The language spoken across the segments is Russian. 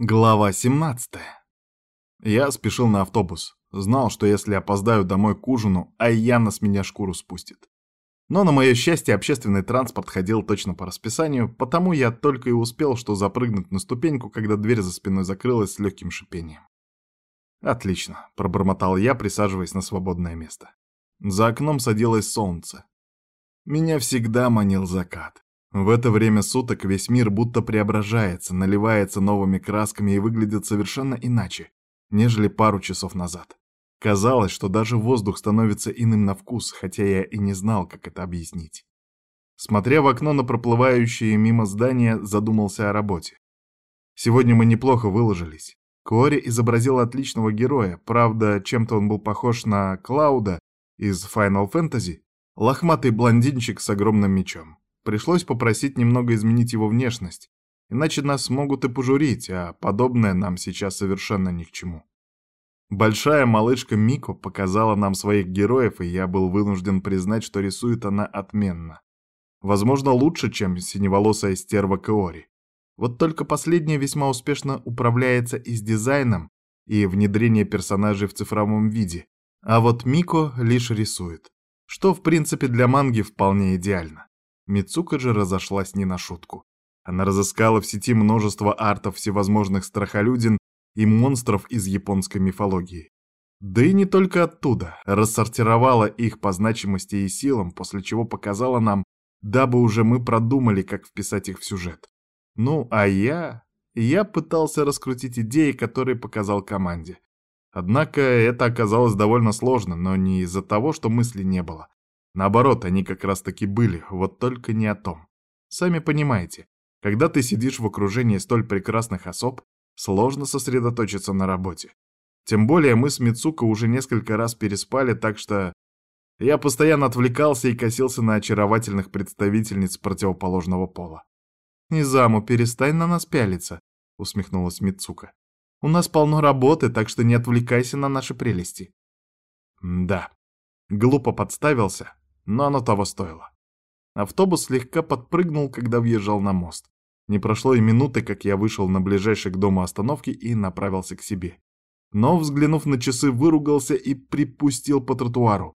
Глава 17. Я спешил на автобус. Знал, что если опоздаю домой к ужину, Айяна с меня шкуру спустит. Но, на мое счастье, общественный транспорт ходил точно по расписанию, потому я только и успел, что запрыгнуть на ступеньку, когда дверь за спиной закрылась с легким шипением. «Отлично», — пробормотал я, присаживаясь на свободное место. За окном садилось солнце. Меня всегда манил закат. В это время суток весь мир будто преображается, наливается новыми красками и выглядит совершенно иначе, нежели пару часов назад. Казалось, что даже воздух становится иным на вкус, хотя я и не знал, как это объяснить. Смотря в окно на проплывающие мимо здания, задумался о работе. Сегодня мы неплохо выложились. Кори изобразил отличного героя, правда, чем-то он был похож на Клауда из Final Fantasy, лохматый блондинчик с огромным мечом. Пришлось попросить немного изменить его внешность, иначе нас могут и пожурить, а подобное нам сейчас совершенно ни к чему. Большая малышка Мико показала нам своих героев, и я был вынужден признать, что рисует она отменно. Возможно, лучше, чем синеволосая стерва Каори. Вот только последняя весьма успешно управляется и с дизайном, и внедрением персонажей в цифровом виде, а вот Мико лишь рисует, что в принципе для манги вполне идеально. Мицука же разошлась не на шутку. Она разыскала в сети множество артов всевозможных страхолюдин и монстров из японской мифологии. Да и не только оттуда, рассортировала их по значимости и силам, после чего показала нам, дабы уже мы продумали, как вписать их в сюжет. Ну, а я... Я пытался раскрутить идеи, которые показал команде. Однако это оказалось довольно сложно, но не из-за того, что мысли не было, Наоборот, они как раз-таки были, вот только не о том. Сами понимаете, когда ты сидишь в окружении столь прекрасных особ, сложно сосредоточиться на работе. Тем более мы с Мицуко уже несколько раз переспали, так что я постоянно отвлекался и косился на очаровательных представительниц противоположного пола. «Низаму, перестань на нас пялиться», — усмехнулась Мицука. «У нас полно работы, так что не отвлекайся на наши прелести». «Да, глупо подставился, но оно того стоило. Автобус слегка подпрыгнул, когда въезжал на мост. Не прошло и минуты, как я вышел на ближайшей к дому остановки и направился к себе. Но, взглянув на часы, выругался и припустил по тротуару.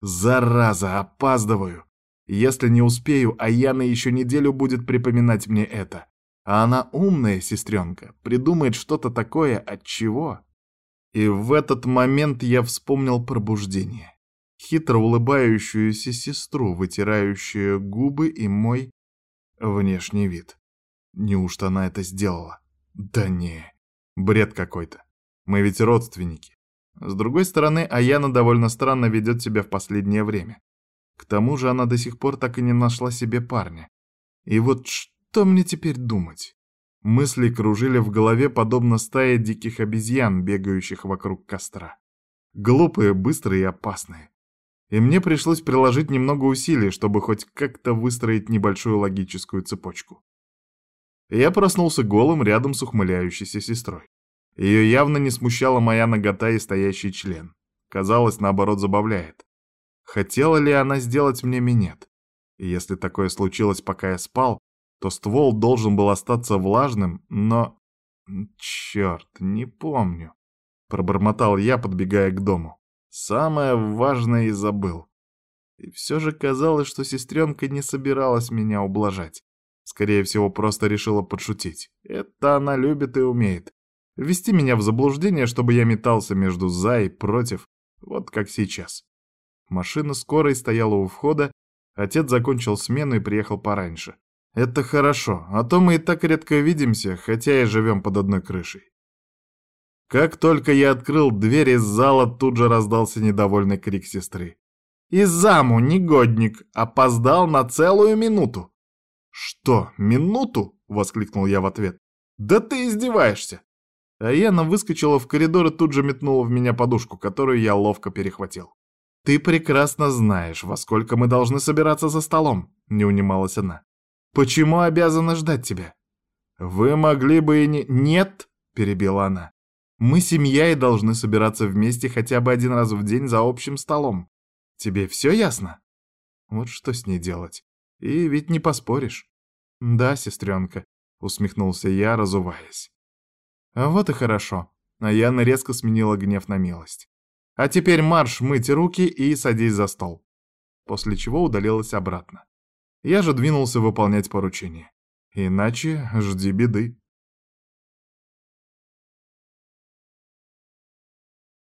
«Зараза, опаздываю! Если не успею, а Яна еще неделю будет припоминать мне это. А она умная сестренка, придумает что-то такое, от чего?» И в этот момент я вспомнил пробуждение хитро улыбающуюся сестру, вытирающую губы и мой внешний вид. Неужто она это сделала? Да не, бред какой-то. Мы ведь родственники. С другой стороны, Аяна довольно странно ведет себя в последнее время. К тому же она до сих пор так и не нашла себе парня. И вот что мне теперь думать? Мысли кружили в голове, подобно стае диких обезьян, бегающих вокруг костра. Глупые, быстрые и опасные и мне пришлось приложить немного усилий, чтобы хоть как-то выстроить небольшую логическую цепочку. Я проснулся голым рядом с ухмыляющейся сестрой. Ее явно не смущала моя нагота и стоящий член. Казалось, наоборот, забавляет. Хотела ли она сделать мне минет? И если такое случилось, пока я спал, то ствол должен был остаться влажным, но... Черт, не помню. Пробормотал я, подбегая к дому. Самое важное и забыл. И все же казалось, что сестренка не собиралась меня ублажать. Скорее всего, просто решила подшутить. Это она любит и умеет. Ввести меня в заблуждение, чтобы я метался между «за» и «против», вот как сейчас. Машина скорой стояла у входа, отец закончил смену и приехал пораньше. Это хорошо, а то мы и так редко видимся, хотя и живем под одной крышей. Как только я открыл дверь из зала, тут же раздался недовольный крик сестры. «Изаму, негодник, опоздал на целую минуту!» «Что, минуту?» — воскликнул я в ответ. «Да ты издеваешься!» А Яна выскочила в коридор и тут же метнула в меня подушку, которую я ловко перехватил. «Ты прекрасно знаешь, во сколько мы должны собираться за столом», — не унималась она. «Почему обязана ждать тебя?» «Вы могли бы и не...» «Нет!» — перебила она. Мы семья и должны собираться вместе хотя бы один раз в день за общим столом. Тебе все ясно? Вот что с ней делать? И ведь не поспоришь. Да, сестренка, усмехнулся я, разуваясь. Вот и хорошо. А Яна резко сменила гнев на милость. А теперь марш мыть руки и садись за стол. После чего удалилась обратно. Я же двинулся выполнять поручение. Иначе жди беды.